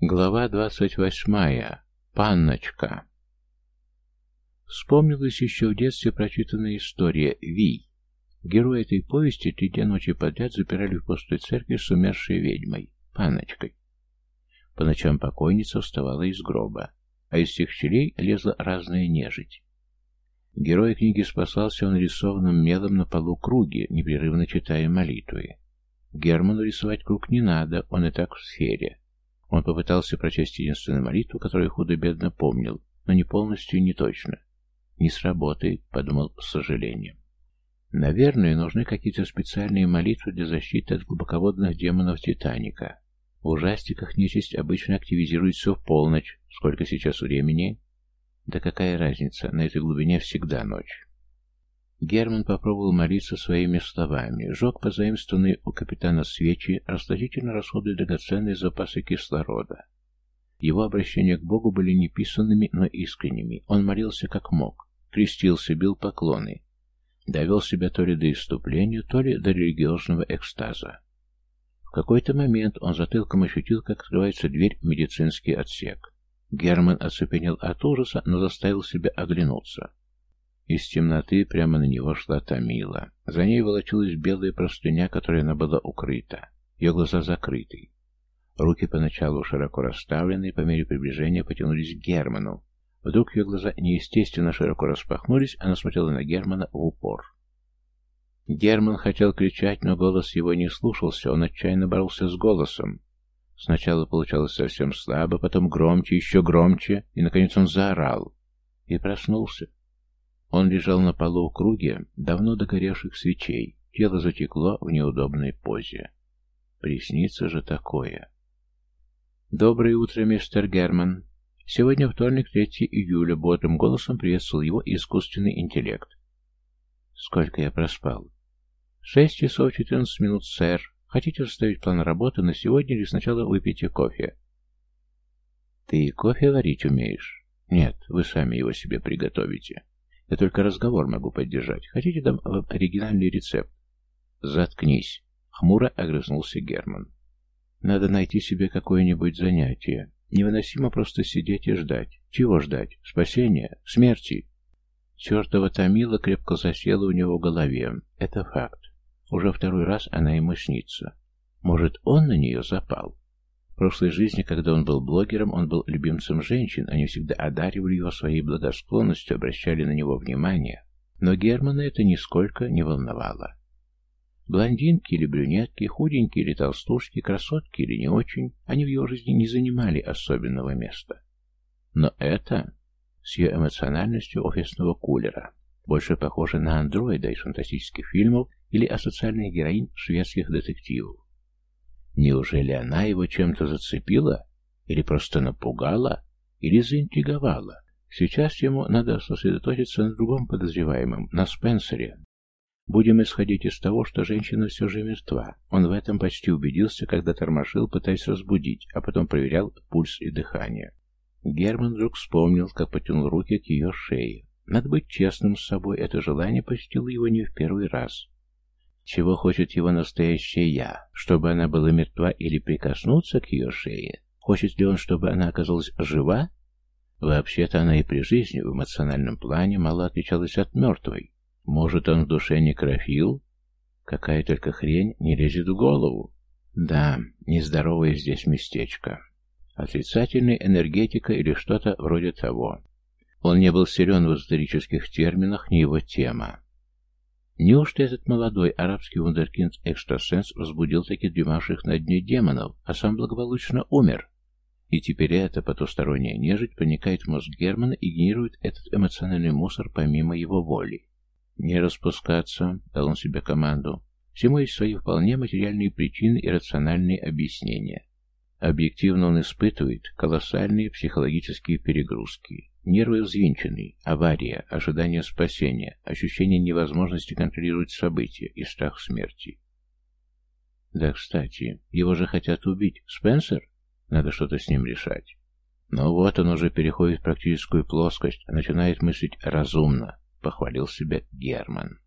Глава двадцать восьмая. Панночка. Вспомнилась еще в детстве прочитанная история «Вий». Герои этой повести три дня ночи подряд запирали в пустой церкви с умершей ведьмой, Панночкой. По ночам покойница вставала из гроба, а из всех щелей лезла разная нежить. Герой книги спасался в нарисованном мелом на полу круге, непрерывно читая молитвы. Герману рисовать круг не надо, он и так в сфере. Он попытался прочесть единственную молитву, которую худо-бедно помнил, но не полностью и не точно. «Не сработает», — подумал с сожалением. Наверное, нужны какие-то специальные молитвы для защиты от глубоководных демонов Титаника. В ужастиках нечисть обычно активизируется в полночь. Сколько сейчас времени? Да какая разница, на этой глубине всегда ночь. Герман попробовал молиться своими словами, жег позаимствованные у капитана свечи, расточительно расходуя драгоценные запасы кислорода. Его обращения к Богу были не писанными, но искренними. Он молился как мог, крестился, бил поклоны, довел себя то ли до иступления, то ли до религиозного экстаза. В какой-то момент он затылком ощутил, как открывается дверь в медицинский отсек. Герман оцепенел от ужаса, но заставил себя оглянуться. Из темноты прямо на него шла Томила. За ней волочилась белая простыня, которой она была укрыта. Ее глаза закрыты. Руки поначалу широко расставлены, по мере приближения потянулись к Герману. Вдруг ее глаза неестественно широко распахнулись, она смотрела на Германа в упор. Герман хотел кричать, но голос его не слушался, он отчаянно боролся с голосом. Сначала получалось совсем слабо, потом громче, еще громче, и, наконец, он заорал. И проснулся. Он лежал на полу в круге давно догоревших свечей, тело затекло в неудобной позе. Приснится же такое. «Доброе утро, мистер Герман. Сегодня вторник, 3 июля», — бодрым голосом приветствовал его искусственный интеллект. «Сколько я проспал?» «Шесть часов четырнадцать минут, сэр. Хотите составить план работы на сегодня или сначала выпейте кофе?» «Ты кофе варить умеешь?» «Нет, вы сами его себе приготовите. Я только разговор могу поддержать. Хотите дам оригинальный рецепт?» «Заткнись!» — хмуро огрызнулся Герман. Надо найти себе какое-нибудь занятие. Невыносимо просто сидеть и ждать. Чего ждать? Спасения? Смерти? Чертова Томила крепко засела у него в голове. Это факт. Уже второй раз она ему снится. Может, он на нее запал? В прошлой жизни, когда он был блогером, он был любимцем женщин, они всегда одаривали его своей благосклонностью, обращали на него внимание. Но Германа это нисколько не волновало. Блондинки или брюнетки, худенькие или толстушки, красотки или не очень, они в его жизни не занимали особенного места. Но это с ее эмоциональностью офисного кулера, больше похоже на андроида из фантастических фильмов или асоциальных героинь шведских детективов. Неужели она его чем-то зацепила? Или просто напугала? Или заинтриговала? Сейчас ему надо сосредоточиться на другом подозреваемом, на Спенсере, Будем исходить из того, что женщина все же мертва. Он в этом почти убедился, когда тормошил, пытаясь разбудить, а потом проверял пульс и дыхание. Герман вдруг вспомнил, как потянул руки к ее шее. Надо быть честным с собой, это желание посетило его не в первый раз. Чего хочет его настоящее «я»? Чтобы она была мертва или прикоснуться к ее шее? Хочет ли он, чтобы она оказалась жива? Вообще-то она и при жизни в эмоциональном плане мало отличалась от мертвой. Может, он в душе некрофил? Какая только хрень не лезет в голову. Да, нездоровое здесь местечко. Отрицательная энергетика или что-то вроде того. Он не был силен в эзотерических терминах, не его тема. Неужто этот молодой арабский вундеркинд-экстрасенс возбудил таких дремавших на дне демонов, а сам благополучно умер? И теперь эта потусторонняя нежить проникает в мозг Германа и генерирует этот эмоциональный мусор помимо его воли. «Не распускаться», — дал он себе команду. «Всему есть свои вполне материальные причины и рациональные объяснения. Объективно он испытывает колоссальные психологические перегрузки. Нервы взвинчены, авария, ожидание спасения, ощущение невозможности контролировать события и страх смерти. Да, кстати, его же хотят убить. Спенсер? Надо что-то с ним решать. Но вот он уже переходит в практическую плоскость, начинает мыслить разумно, похвалил себя Герман.